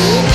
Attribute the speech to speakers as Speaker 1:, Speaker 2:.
Speaker 1: Yeah.